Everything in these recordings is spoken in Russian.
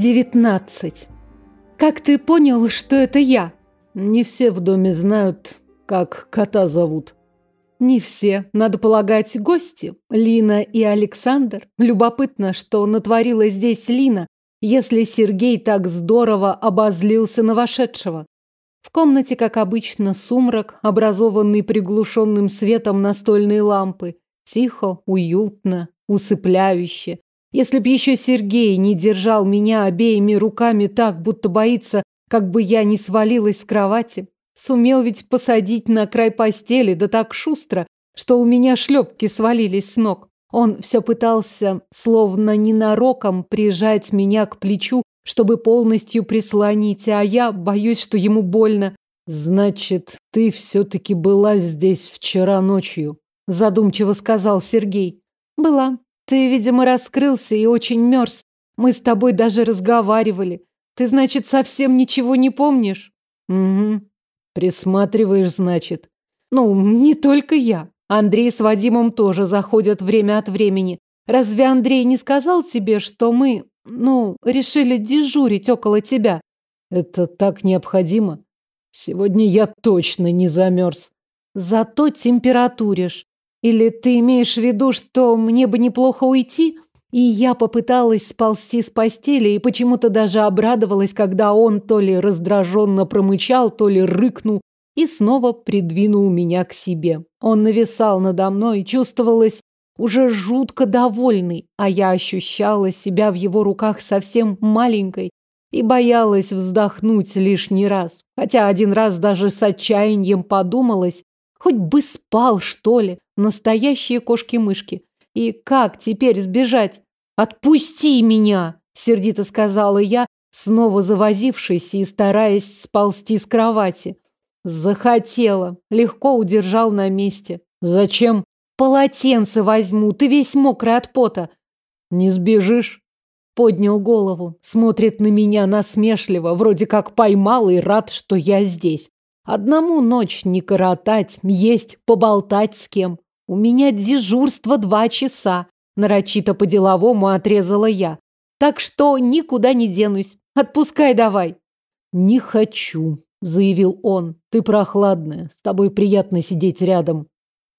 Девятнадцать. Как ты понял, что это я? Не все в доме знают, как кота зовут. Не все. Надо полагать, гости. Лина и Александр. Любопытно, что натворила здесь Лина, если Сергей так здорово обозлился на вошедшего. В комнате, как обычно, сумрак, образованный приглушенным светом настольной лампы. Тихо, уютно, усыпляюще. Если б еще Сергей не держал меня обеими руками так, будто боится, как бы я не свалилась с кровати. Сумел ведь посадить на край постели, да так шустро, что у меня шлепки свалились с ног. Он все пытался, словно ненароком, прижать меня к плечу, чтобы полностью прислонить, а я боюсь, что ему больно. «Значит, ты все-таки была здесь вчера ночью», – задумчиво сказал Сергей. «Была. Ты, видимо, раскрылся и очень мерз. Мы с тобой даже разговаривали. Ты, значит, совсем ничего не помнишь? Угу. Присматриваешь, значит. Ну, не только я. Андрей с Вадимом тоже заходят время от времени. Разве Андрей не сказал тебе, что мы, ну, решили дежурить около тебя? Это так необходимо. Сегодня я точно не замерз. Зато температуришь. Или ты имеешь в виду, что мне бы неплохо уйти? И я попыталась сползти с постели и почему-то даже обрадовалась, когда он то ли раздраженно промычал, то ли рыкнул и снова придвинул меня к себе. Он нависал надо мной, чувствовалась уже жутко довольный, а я ощущала себя в его руках совсем маленькой и боялась вздохнуть лишний раз. Хотя один раз даже с отчаянием подумалась, хоть бы спал, что ли. Настоящие кошки-мышки. И как теперь сбежать? Отпусти меня, сердито сказала я, снова завозившись и стараясь сползти с кровати. Захотела. Легко удержал на месте. Зачем? Полотенце возьму, ты весь мокрый от пота. Не сбежишь? Поднял голову, смотрит на меня насмешливо, вроде как поймал и рад, что я здесь. Одному ночь не коротать, есть поболтать с кем. У меня дежурство два часа. Нарочито по-деловому отрезала я. Так что никуда не денусь. Отпускай давай. Не хочу, заявил он. Ты прохладная. С тобой приятно сидеть рядом.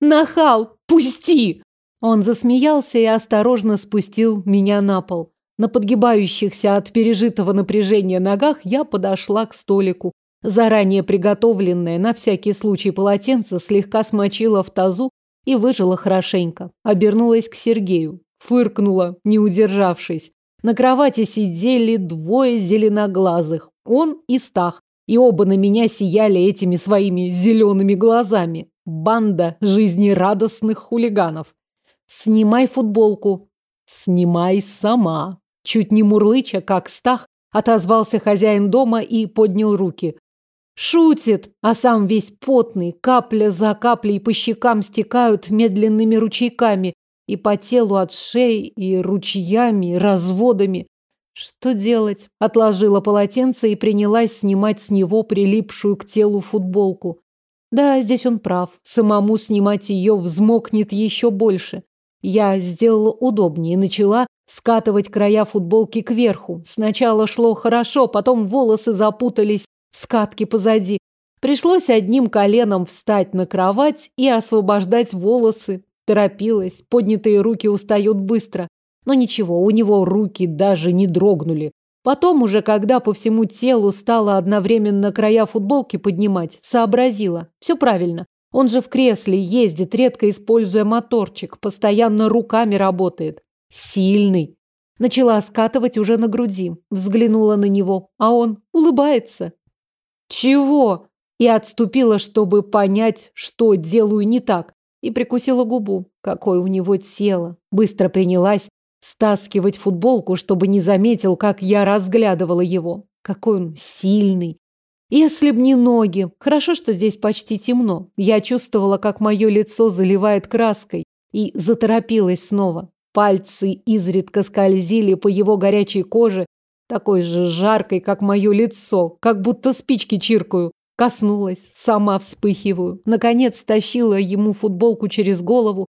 Нахал, пусти! Он засмеялся и осторожно спустил меня на пол. На подгибающихся от пережитого напряжения ногах я подошла к столику. Заранее приготовленное на всякий случай полотенце слегка смочила в тазу и выжила хорошенько. Обернулась к Сергею. Фыркнула, не удержавшись. На кровати сидели двое зеленоглазых. Он и Стах. И оба на меня сияли этими своими зелеными глазами. Банда жизнерадостных хулиганов. «Снимай футболку». «Снимай сама». Чуть не мурлыча, как Стах, отозвался хозяин дома и поднял руки. Шутит, а сам весь потный, капля за каплей по щекам стекают медленными ручейками и по телу от шеи, и ручьями, и разводами. Что делать? Отложила полотенце и принялась снимать с него прилипшую к телу футболку. Да, здесь он прав. Самому снимать ее взмокнет еще больше. Я сделала удобнее и начала скатывать края футболки кверху. Сначала шло хорошо, потом волосы запутались скатки позади. Пришлось одним коленом встать на кровать и освобождать волосы. Торопилась, поднятые руки устают быстро. Но ничего, у него руки даже не дрогнули. Потом уже, когда по всему телу стало одновременно края футболки поднимать, сообразила. Все правильно. Он же в кресле ездит, редко используя моторчик, постоянно руками работает. Сильный. Начала скатывать уже на груди. Взглянула на него, а он улыбается. «Чего?» И отступила, чтобы понять, что делаю не так. И прикусила губу. Какое у него тело. Быстро принялась стаскивать футболку, чтобы не заметил, как я разглядывала его. Какой он сильный. Если б не ноги. Хорошо, что здесь почти темно. Я чувствовала, как мое лицо заливает краской. И заторопилась снова. Пальцы изредка скользили по его горячей коже, такой же жаркой, как мое лицо, как будто спички чиркаю. Коснулась, сама вспыхиваю. Наконец тащила ему футболку через голову.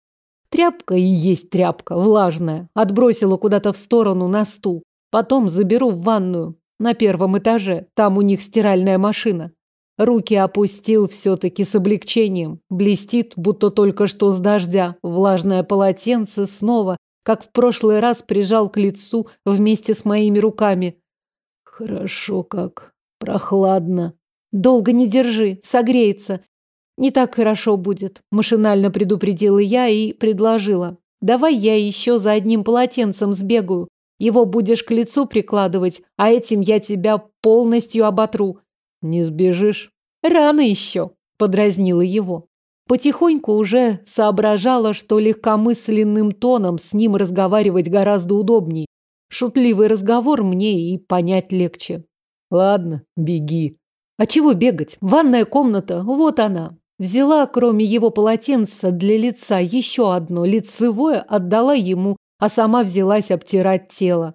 Тряпка и есть тряпка, влажная. Отбросила куда-то в сторону на стул. Потом заберу в ванную. На первом этаже. Там у них стиральная машина. Руки опустил все-таки с облегчением. Блестит, будто только что с дождя. Влажное полотенце снова, как в прошлый раз, прижал к лицу вместе с моими руками. Хорошо как. Прохладно. Долго не держи, согреется. Не так хорошо будет. Машинально предупредила я и предложила. Давай я еще за одним полотенцем сбегаю. Его будешь к лицу прикладывать, а этим я тебя полностью оботру. Не сбежишь? Рано еще, подразнила его. Потихоньку уже соображала, что легкомысленным тоном с ним разговаривать гораздо удобней. Шутливый разговор мне и понять легче. Ладно, беги. А чего бегать? Ванная комната, вот она. Взяла, кроме его полотенца для лица, еще одно лицевое, отдала ему, а сама взялась обтирать тело.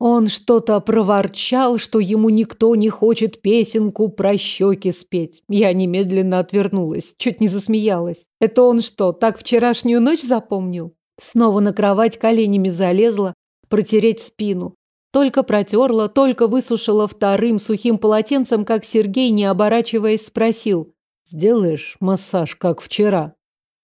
Он что-то проворчал, что ему никто не хочет песенку про щеки спеть. Я немедленно отвернулась, чуть не засмеялась. Это он что, так вчерашнюю ночь запомнил? Снова на кровать коленями залезла, протереть спину. Только протерла, только высушила вторым сухим полотенцем, как Сергей, не оборачиваясь, спросил. Сделаешь массаж, как вчера?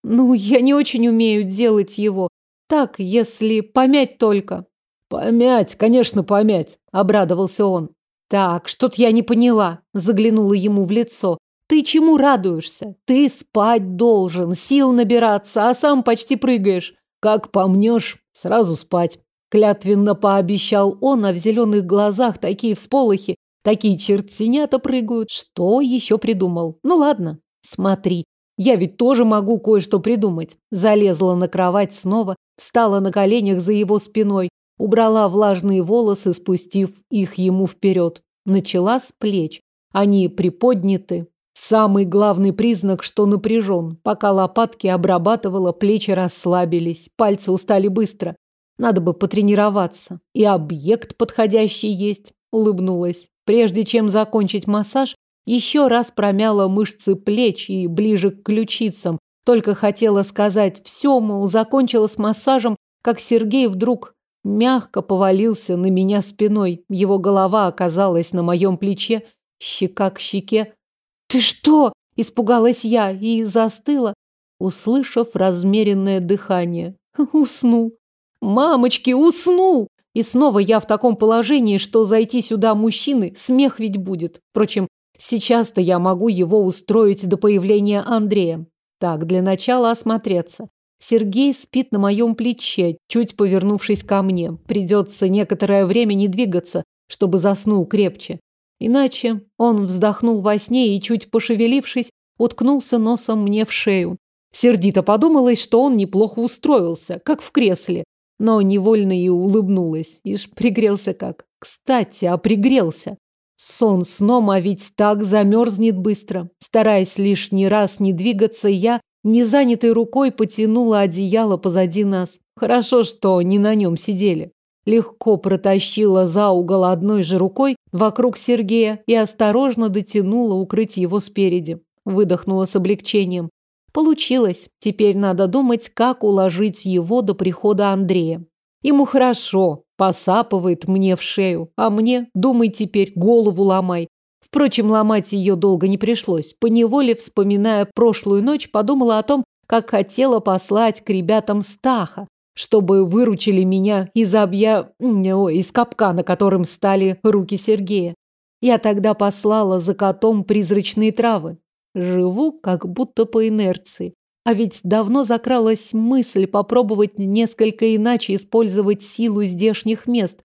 Ну, я не очень умею делать его. Так, если помять только. Помять, конечно, помять, обрадовался он. Так, что-то я не поняла, заглянула ему в лицо. Ты чему радуешься? Ты спать должен, сил набираться, а сам почти прыгаешь. Как помнешь, сразу спать. Клятвенно пообещал он, а в зеленых глазах такие всполохи, Такие чертенята прыгают. Что еще придумал? Ну ладно, смотри. Я ведь тоже могу кое-что придумать. Залезла на кровать снова, встала на коленях за его спиной, убрала влажные волосы, спустив их ему вперед. Начала с плеч. Они приподняты. Самый главный признак, что напряжен. Пока лопатки обрабатывала, плечи расслабились, пальцы устали быстро. Надо бы потренироваться. И объект подходящий есть. Улыбнулась. Прежде чем закончить массаж, еще раз промяла мышцы плеч и ближе к ключицам. Только хотела сказать все, мол, закончила с массажем, как Сергей вдруг мягко повалился на меня спиной. Его голова оказалась на моем плече, щека к щеке. «Ты что?» – испугалась я и застыла, услышав размеренное дыхание. Уснул. «Мамочки, уснул!» И снова я в таком положении, что зайти сюда мужчины, смех ведь будет. Впрочем, сейчас-то я могу его устроить до появления Андрея. Так, для начала осмотреться. Сергей спит на моем плече, чуть повернувшись ко мне. Придется некоторое время не двигаться, чтобы заснул крепче. Иначе он вздохнул во сне и, чуть пошевелившись, уткнулся носом мне в шею. Сердито подумалось, что он неплохо устроился, как в кресле, но невольно и улыбнулась. Ишь, пригрелся как. Кстати, а пригрелся. Сон сном, а ведь так замерзнет быстро. Стараясь лишний раз не двигаться, я незанятой рукой потянула одеяло позади нас. Хорошо, что не на нем сидели. Легко протащила за угол одной же рукой вокруг Сергея и осторожно дотянула укрыть его спереди. Выдохнула с облегчением. Получилось. Теперь надо думать, как уложить его до прихода Андрея. Ему хорошо, посапывает мне в шею, а мне, думай теперь, голову ломай. Впрочем, ломать ее долго не пришлось. Поневоле, вспоминая прошлую ночь, подумала о том, как хотела послать к ребятам Стаха, чтобы выручили меня из объя... Ой, из капкана, которым стали руки Сергея. Я тогда послала за котом призрачные травы. Живу как будто по инерции. А ведь давно закралась мысль попробовать несколько иначе использовать силу здешних мест.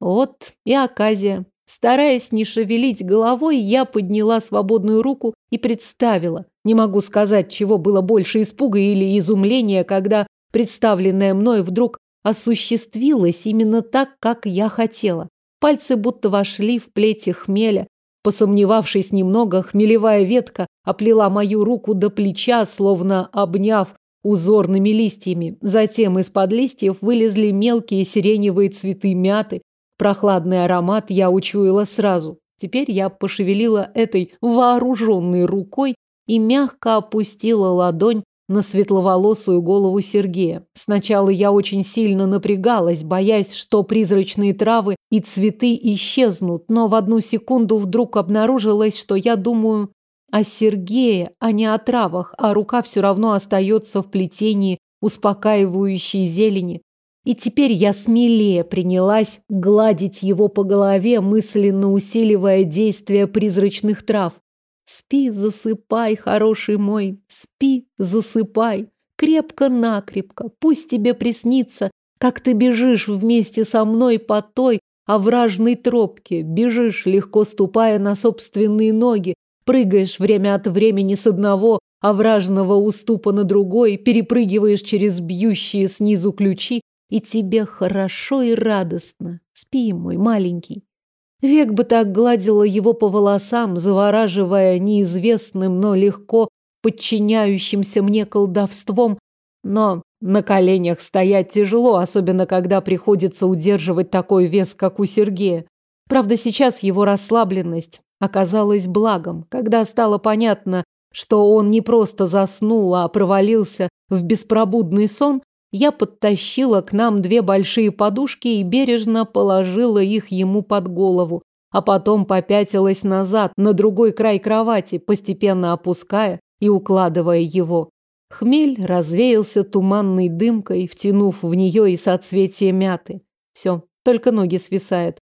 Вот и оказия. Стараясь не шевелить головой, я подняла свободную руку и представила. Не могу сказать, чего было больше испуга или изумления, когда представленное мной вдруг осуществилось именно так, как я хотела. Пальцы будто вошли в плети хмеля, Посомневавшись немного, хмелевая ветка оплела мою руку до плеча, словно обняв узорными листьями. Затем из-под листьев вылезли мелкие сиреневые цветы мяты. Прохладный аромат я учуяла сразу. Теперь я пошевелила этой вооруженной рукой и мягко опустила ладонь на светловолосую голову Сергея. Сначала я очень сильно напрягалась, боясь, что призрачные травы и цветы исчезнут, но в одну секунду вдруг обнаружилось, что я думаю о Сергее, а не о травах, а рука все равно остается в плетении успокаивающей зелени. И теперь я смелее принялась гладить его по голове, мысленно усиливая действие призрачных трав. Спи, засыпай, хороший мой, спи, засыпай, крепко-накрепко, пусть тебе приснится, как ты бежишь вместе со мной по той овражной тропке, бежишь, легко ступая на собственные ноги, прыгаешь время от времени с одного овражного уступа на другой, перепрыгиваешь через бьющие снизу ключи, и тебе хорошо и радостно. Спи, мой маленький. Век бы так гладила его по волосам, завораживая неизвестным, но легко подчиняющимся мне колдовством. Но на коленях стоять тяжело, особенно когда приходится удерживать такой вес, как у Сергея. Правда, сейчас его расслабленность оказалась благом, когда стало понятно, что он не просто заснул, а провалился в беспробудный сон, я подтащила к нам две большие подушки и бережно положила их ему под голову, а потом попятилась назад на другой край кровати, постепенно опуская и укладывая его. Хмель развеялся туманной дымкой, втянув в нее и соцветие мяты. Все, только ноги свисают.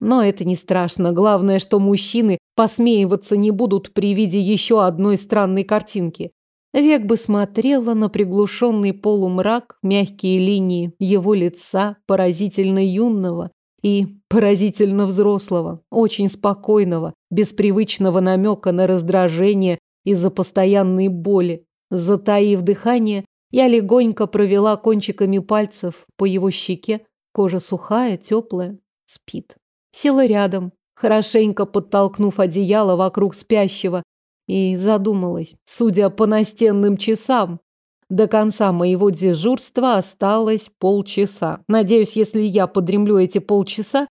Но это не страшно. Главное, что мужчины посмеиваться не будут при виде еще одной странной картинки. Век бы смотрела на приглушенный полумрак, мягкие линии его лица, поразительно юного и поразительно взрослого, очень спокойного, без привычного намека на раздражение из-за постоянной боли. Затаив дыхание, я легонько провела кончиками пальцев по его щеке, кожа сухая, теплая, спит. Села рядом, хорошенько подтолкнув одеяло вокруг спящего, и задумалась. Судя по настенным часам, до конца моего дежурства осталось полчаса. Надеюсь, если я подремлю эти полчаса,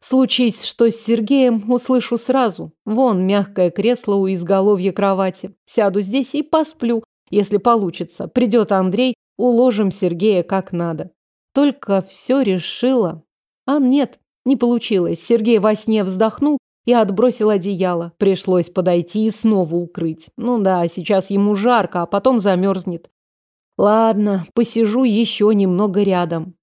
случись, что с Сергеем услышу сразу. Вон мягкое кресло у изголовья кровати. Сяду здесь и посплю, если получится. Придет Андрей, уложим Сергея как надо. Только все решила. А нет, не получилось. Сергей во сне вздохнул и отбросил одеяло. Пришлось подойти и снова укрыть. Ну да, сейчас ему жарко, а потом замерзнет. Ладно, посижу еще немного рядом.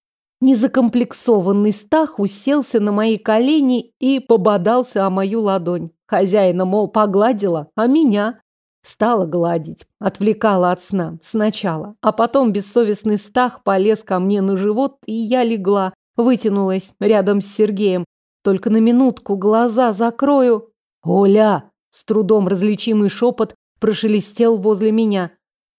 Незакомплексованный Стах уселся на мои колени и пободался о мою ладонь. Хозяина, мол, погладила, а меня стала гладить. Отвлекала от сна сначала, а потом бессовестный Стах полез ко мне на живот, и я легла, вытянулась рядом с Сергеем, только на минутку глаза закрою. Оля! С трудом различимый шепот прошелестел возле меня.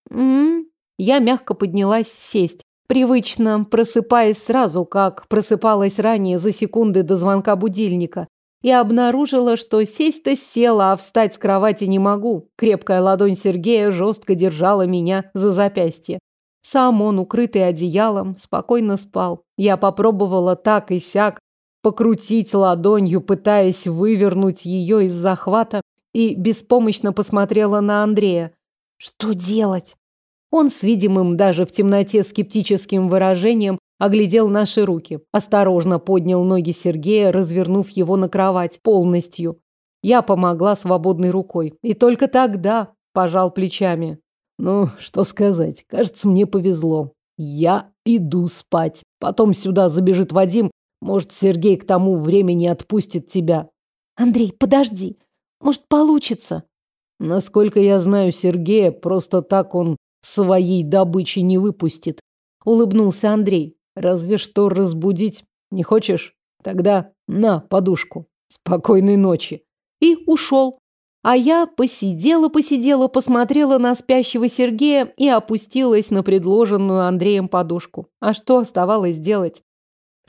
М, Я мягко поднялась сесть, привычно просыпаясь сразу, как просыпалась ранее за секунды до звонка будильника. И обнаружила, что сесть-то села, а встать с кровати не могу. Крепкая ладонь Сергея жестко держала меня за запястье. Сам он, укрытый одеялом, спокойно спал. Я попробовала так и сяк, покрутить ладонью, пытаясь вывернуть ее из захвата, и беспомощно посмотрела на Андрея. Что делать? Он с видимым даже в темноте скептическим выражением оглядел наши руки, осторожно поднял ноги Сергея, развернув его на кровать полностью. Я помогла свободной рукой, и только тогда пожал плечами. Ну, что сказать, кажется, мне повезло. Я иду спать. Потом сюда забежит Вадим может, Сергей к тому времени отпустит тебя. Андрей, подожди. Может, получится. Насколько я знаю Сергея, просто так он своей добычи не выпустит. Улыбнулся Андрей. Разве что разбудить. Не хочешь? Тогда на подушку. Спокойной ночи. И ушел. А я посидела-посидела, посмотрела на спящего Сергея и опустилась на предложенную Андреем подушку. А что оставалось делать?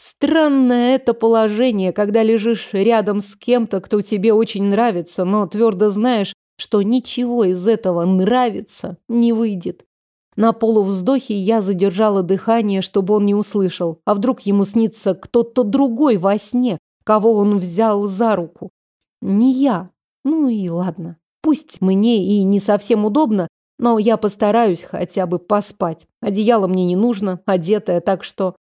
Странное это положение, когда лежишь рядом с кем-то, кто тебе очень нравится, но твердо знаешь, что ничего из этого нравится не выйдет. На полувздохе я задержала дыхание, чтобы он не услышал. А вдруг ему снится кто-то другой во сне, кого он взял за руку? Не я. Ну и ладно. Пусть мне и не совсем удобно, Но я постараюсь хотя бы поспать. Одеяло мне не нужно, одетая, так что...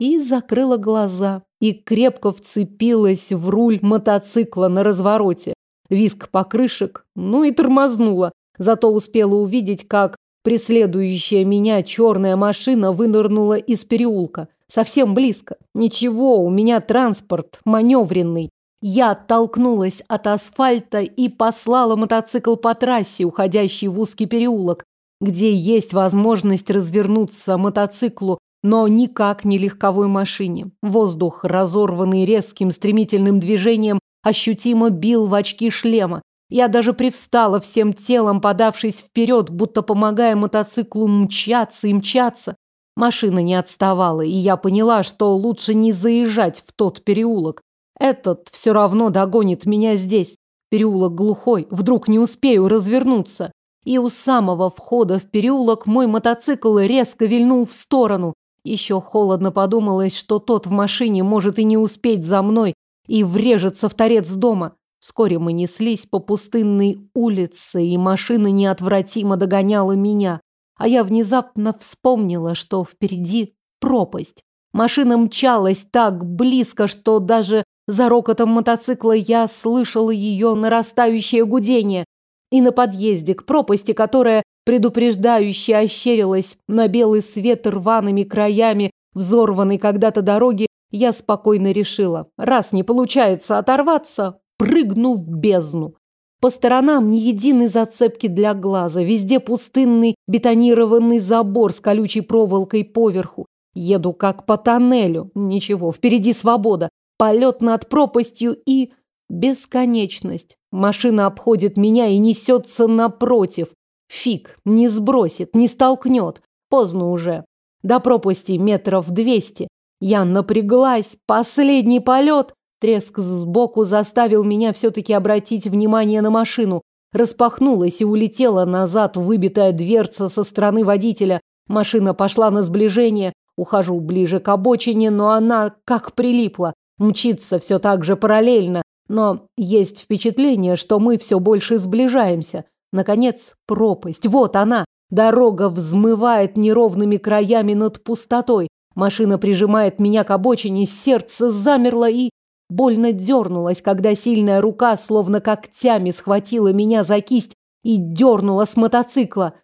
И закрыла глаза, и крепко вцепилась в руль мотоцикла на развороте. Виск покрышек, ну и тормознула. Зато успела увидеть, как преследующая меня черная машина вынырнула из переулка. Совсем близко. Ничего, у меня транспорт маневренный. Я оттолкнулась от асфальта и послала мотоцикл по трассе, уходящей в узкий переулок, где есть возможность развернуться мотоциклу, но никак не легковой машине. Воздух, разорванный резким стремительным движением, ощутимо бил в очки шлема. Я даже привстала всем телом, подавшись вперед, будто помогая мотоциклу мчаться и мчаться. Машина не отставала, и я поняла, что лучше не заезжать в тот переулок. Этот все равно догонит меня здесь. Переулок глухой, вдруг не успею развернуться. И у самого входа в переулок мой мотоцикл резко вильнул в сторону. Еще холодно подумалось, что тот в машине может и не успеть за мной и врежется в торец дома. Вскоре мы неслись по пустынной улице, и машина неотвратимо догоняла меня. А я внезапно вспомнила, что впереди пропасть. Машина мчалась так близко, что даже за рокотом мотоцикла я слышала ее нарастающее гудение. И на подъезде к пропасти, которая предупреждающе ощерилась на белый свет рваными краями взорванной когда-то дороги, я спокойно решила, раз не получается оторваться, прыгну в бездну. По сторонам ни единой зацепки для глаза, везде пустынный бетонированный забор с колючей проволокой поверху. Еду как по тоннелю. Ничего, впереди свобода полет над пропастью и бесконечность. Машина обходит меня и несется напротив. Фиг, не сбросит, не столкнет. Поздно уже. До пропасти метров двести. Я напряглась. Последний полет. Треск сбоку заставил меня все-таки обратить внимание на машину. Распахнулась и улетела назад выбитая дверца со стороны водителя. Машина пошла на сближение. Ухожу ближе к обочине, но она как прилипла мчится все так же параллельно, но есть впечатление, что мы все больше сближаемся. Наконец, пропасть. Вот она. Дорога взмывает неровными краями над пустотой. Машина прижимает меня к обочине, сердце замерло и больно дернулось, когда сильная рука словно когтями схватила меня за кисть и дернула с мотоцикла.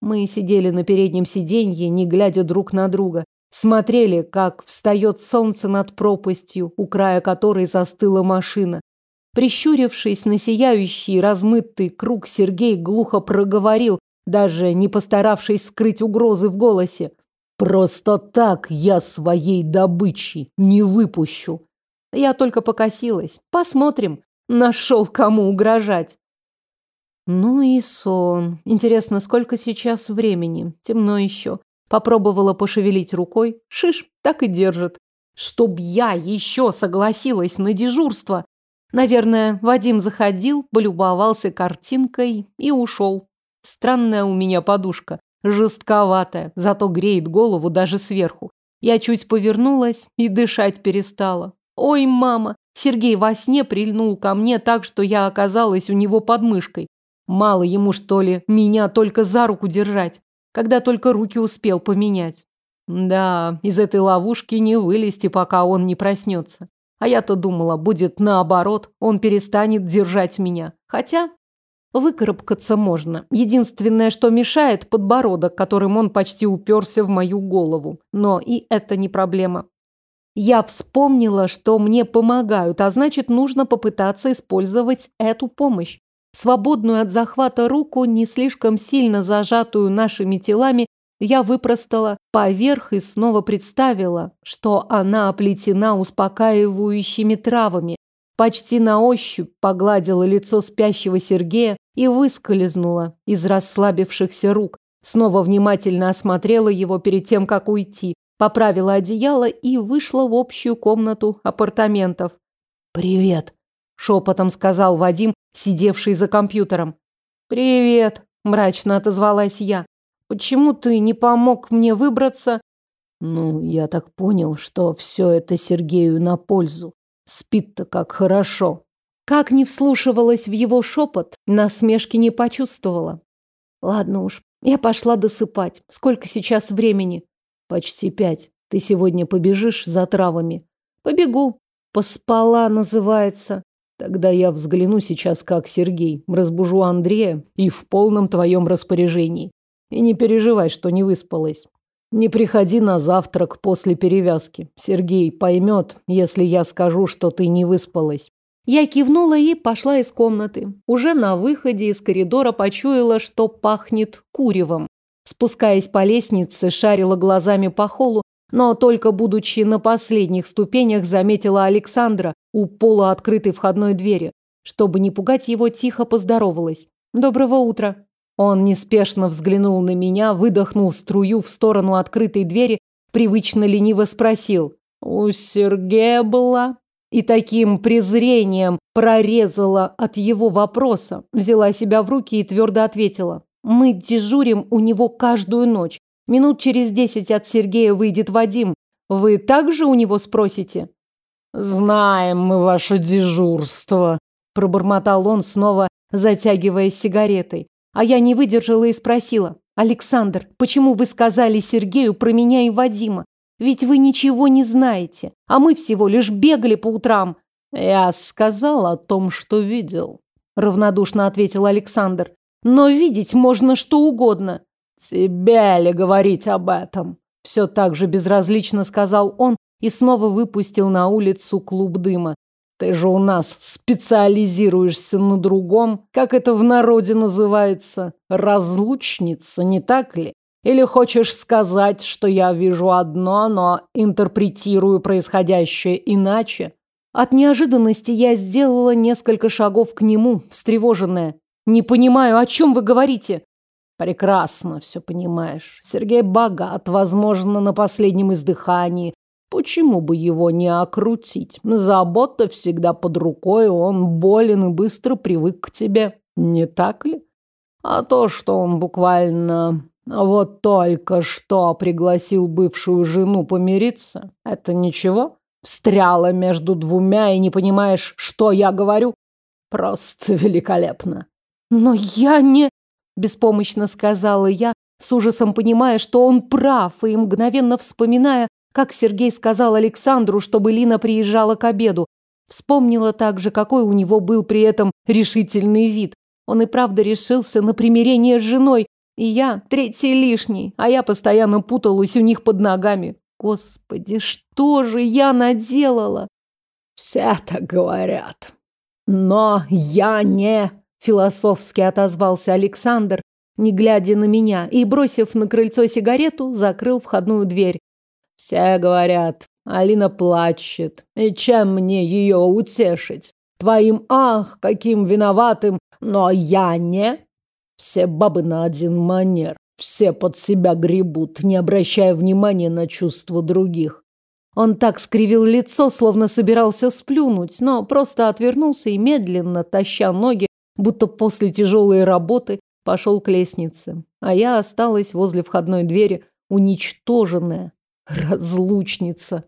Мы сидели на переднем сиденье, не глядя друг на друга. Смотрели, как встает солнце над пропастью, у края которой застыла машина. Прищурившись на сияющий размытый круг, Сергей глухо проговорил, даже не постаравшись скрыть угрозы в голосе. «Просто так я своей добычи не выпущу». Я только покосилась. Посмотрим. Нашел кому угрожать. Ну и сон. Интересно, сколько сейчас времени? Темно еще. Попробовала пошевелить рукой. Шиш, так и держит. Чтоб я еще согласилась на дежурство. Наверное, Вадим заходил, полюбовался картинкой и ушел. Странная у меня подушка. Жестковатая, зато греет голову даже сверху. Я чуть повернулась и дышать перестала. Ой, мама! Сергей во сне прильнул ко мне так, что я оказалась у него под мышкой. Мало ему, что ли, меня только за руку держать когда только руки успел поменять. Да, из этой ловушки не вылезти, пока он не проснется. А я-то думала, будет наоборот, он перестанет держать меня. Хотя выкарабкаться можно. Единственное, что мешает, подбородок, которым он почти уперся в мою голову. Но и это не проблема. Я вспомнила, что мне помогают, а значит, нужно попытаться использовать эту помощь. Свободную от захвата руку, не слишком сильно зажатую нашими телами, я выпростала поверх и снова представила, что она оплетена успокаивающими травами. Почти на ощупь погладила лицо спящего Сергея и выскользнула из расслабившихся рук. Снова внимательно осмотрела его перед тем, как уйти, поправила одеяло и вышла в общую комнату апартаментов. «Привет», – шепотом сказал Вадим, сидевший за компьютером. «Привет», – мрачно отозвалась я. «Почему ты не помог мне выбраться?» «Ну, я так понял, что все это Сергею на пользу. Спит-то как хорошо». Как не вслушивалась в его шепот, насмешки не почувствовала. Ладно уж, я пошла досыпать. Сколько сейчас времени? Почти пять. Ты сегодня побежишь за травами? Побегу. Поспала называется. Тогда я взгляну сейчас, как Сергей. Разбужу Андрея и в полном твоем распоряжении. И не переживай, что не выспалась. Не приходи на завтрак после перевязки. Сергей поймет, если я скажу, что ты не выспалась. Я кивнула и пошла из комнаты. Уже на выходе из коридора почуяла, что пахнет куревом. Спускаясь по лестнице, шарила глазами по холлу, но только будучи на последних ступенях, заметила Александра у пола открытой входной двери. Чтобы не пугать его, тихо поздоровалась. «Доброго утра!» Он неспешно взглянул на меня, выдохнул струю в сторону открытой двери, привычно лениво спросил. «У Сергея была?» и таким презрением прорезала от его вопроса, взяла себя в руки и твердо ответила. «Мы дежурим у него каждую ночь. Минут через десять от Сергея выйдет Вадим. Вы также у него спросите?» «Знаем мы ваше дежурство», – пробормотал он, снова затягиваясь сигаретой. А я не выдержала и спросила. «Александр, почему вы сказали Сергею про меня и Вадима? Ведь вы ничего не знаете, а мы всего лишь бегали по утрам. Я сказал о том, что видел, равнодушно ответил Александр. Но видеть можно что угодно. Тебе ли говорить об этом? Все так же безразлично сказал он и снова выпустил на улицу клуб дыма. Ты же у нас специализируешься на другом, как это в народе называется, разлучница, не так ли? Или хочешь сказать, что я вижу одно, но интерпретирую происходящее иначе? От неожиданности я сделала несколько шагов к нему, встревоженная. Не понимаю, о чем вы говорите? Прекрасно все понимаешь. Сергей богат, возможно, на последнем издыхании. Почему бы его не окрутить? Забота всегда под рукой, он болен и быстро привык к тебе. Не так ли? А то, что он буквально вот только что пригласил бывшую жену помириться. Это ничего? Встряла между двумя и не понимаешь, что я говорю? Просто великолепно. Но я не... Беспомощно сказала я, с ужасом понимая, что он прав, и мгновенно вспоминая, как Сергей сказал Александру, чтобы Лина приезжала к обеду. Вспомнила также, какой у него был при этом решительный вид. Он и правда решился на примирение с женой, и я третий лишний, а я постоянно путалась у них под ногами. Господи, что же я наделала? Все так говорят. Но я не... Философски отозвался Александр, не глядя на меня, и, бросив на крыльцо сигарету, закрыл входную дверь. Все говорят, Алина плачет. И чем мне ее утешить? Твоим ах, каким виноватым, но я не... Все бабы на один манер, все под себя гребут, не обращая внимания на чувства других. Он так скривил лицо, словно собирался сплюнуть, но просто отвернулся и медленно, таща ноги, будто после тяжелой работы, пошел к лестнице. А я осталась возле входной двери, уничтоженная. Разлучница.